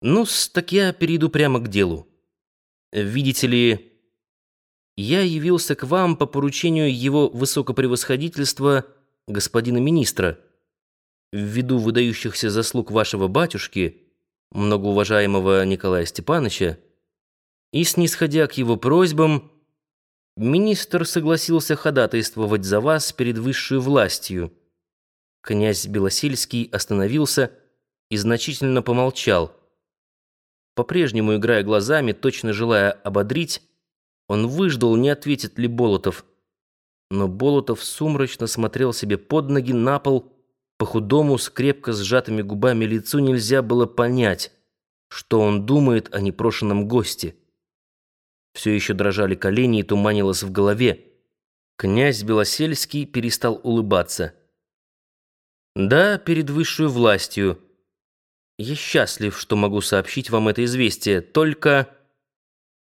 ну так я перейду прямо к делу. Видите ли, я явился к вам по поручению его высокопревосходительства господина министра. Ввиду выдающихся заслуг вашего батюшки, многоуважаемого Николая Степановича, и снисходя к его просьбам, министр согласился ходатайствовать за вас перед высшей властью. Князь Белосельский остановился и значительно помолчал. По-прежнему играя глазами, точно желая ободрить, он выждал, не ответит ли Болотов. Но Болотов сумрачно смотрел себе под ноги на пол. По худому, с крепко сжатыми губами лицу нельзя было понять, что он думает о непрошенном госте. Все еще дрожали колени и туманилось в голове. Князь Белосельский перестал улыбаться. «Да, перед высшей властью. Я счастлив, что могу сообщить вам это известие. Только,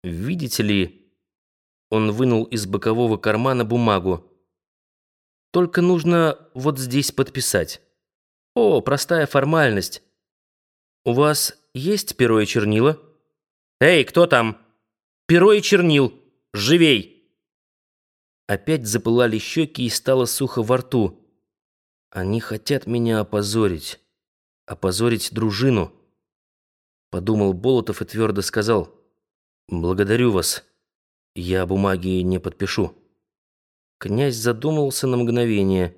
видите ли...» Он вынул из бокового кармана бумагу. «Только нужно вот здесь подписать. О, простая формальность. У вас есть перо и чернила?» «Эй, кто там?» Перо и чернил! Живей!» Опять запылали щеки и стало сухо во рту. «Они хотят меня опозорить. Опозорить дружину», — подумал Болотов и твердо сказал. «Благодарю вас. Я бумаги не подпишу». Князь задумался на мгновение.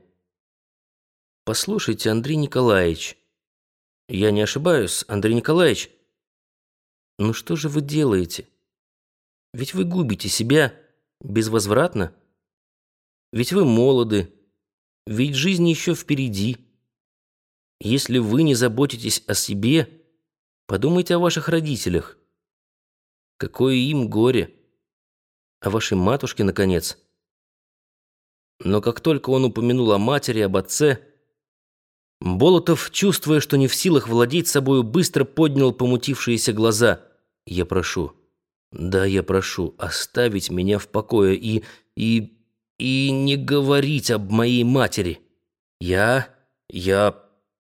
«Послушайте, Андрей Николаевич. Я не ошибаюсь, Андрей Николаевич. Ну что же вы делаете?» Ведь вы губите себя безвозвратно. Ведь вы молоды. Ведь жизнь еще впереди. Если вы не заботитесь о себе, подумайте о ваших родителях. Какое им горе. О вашей матушке, наконец. Но как только он упомянул о матери, об отце, Болотов, чувствуя, что не в силах владеть собою, быстро поднял помутившиеся глаза. «Я прошу». Да, я прошу оставить меня в покое и... и... и не говорить об моей матери. Я... я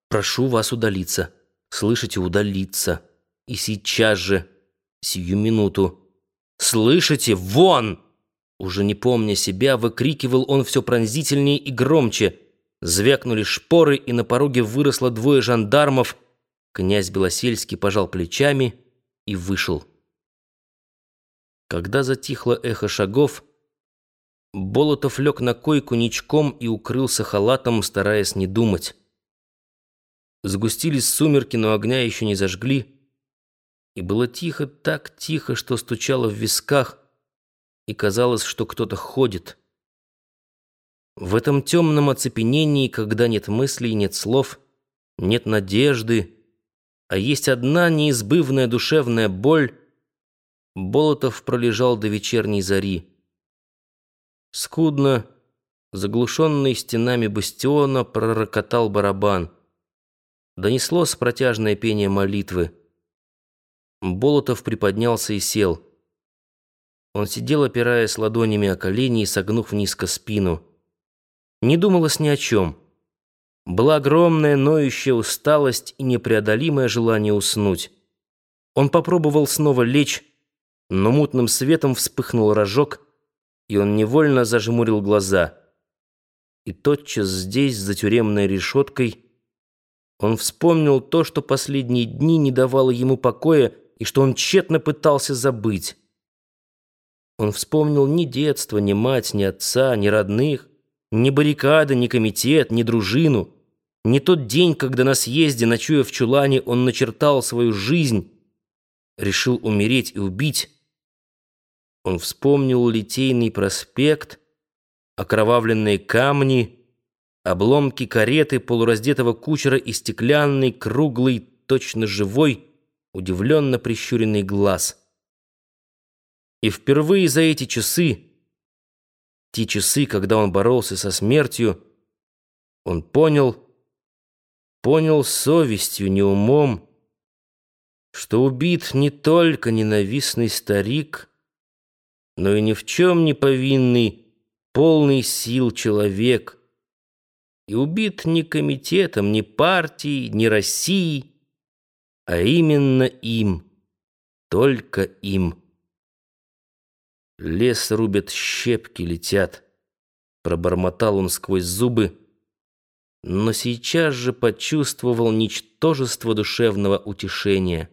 прошу вас удалиться. Слышите, удалиться. И сейчас же, сию минуту. Слышите, вон! Уже не помня себя, выкрикивал он все пронзительнее и громче. Звякнули шпоры, и на пороге выросло двое жандармов. Князь Белосельский пожал плечами и вышел. Когда затихло эхо шагов, Болотов лег на койку ничком и укрылся халатом, стараясь не думать. Сгустились сумерки, но огня еще не зажгли. И было тихо, так тихо, что стучало в висках, и казалось, что кто-то ходит. В этом темном оцепенении, когда нет мыслей, нет слов, нет надежды, а есть одна неизбывная душевная боль — Болотов пролежал до вечерней зари. Скудно, заглушенный стенами бастиона, пророкотал барабан. Донеслось протяжное пение молитвы. Болотов приподнялся и сел. Он сидел, опираясь ладонями о колени и согнув низко спину. Не думалось ни о чем. Была огромная ноющая усталость и непреодолимое желание уснуть. Он попробовал снова лечь, но мутным светом вспыхнул рожок, и он невольно зажмурил глаза. И тотчас здесь, за тюремной решеткой, он вспомнил то, что последние дни не давало ему покоя и что он тщетно пытался забыть. Он вспомнил ни детство, ни мать, ни отца, ни родных, ни баррикады, ни комитет, ни дружину, ни тот день, когда на съезде, ночуя в чулане, он начертал свою жизнь, решил умереть и убить, он вспомнил Литейный проспект, окровавленные камни, обломки кареты полураздетого кучера и стеклянный, круглый, точно живой, удивленно прищуренный глаз. И впервые за эти часы, те часы, когда он боролся со смертью, он понял, понял совестью, не умом, что убит не только ненавистный старик, но и ни в чем не повинный, полный сил человек. И убит ни комитетом, ни партией, ни Россией, а именно им, только им. Лес рубят, щепки летят, пробормотал он сквозь зубы, но сейчас же почувствовал ничтожество душевного утешения.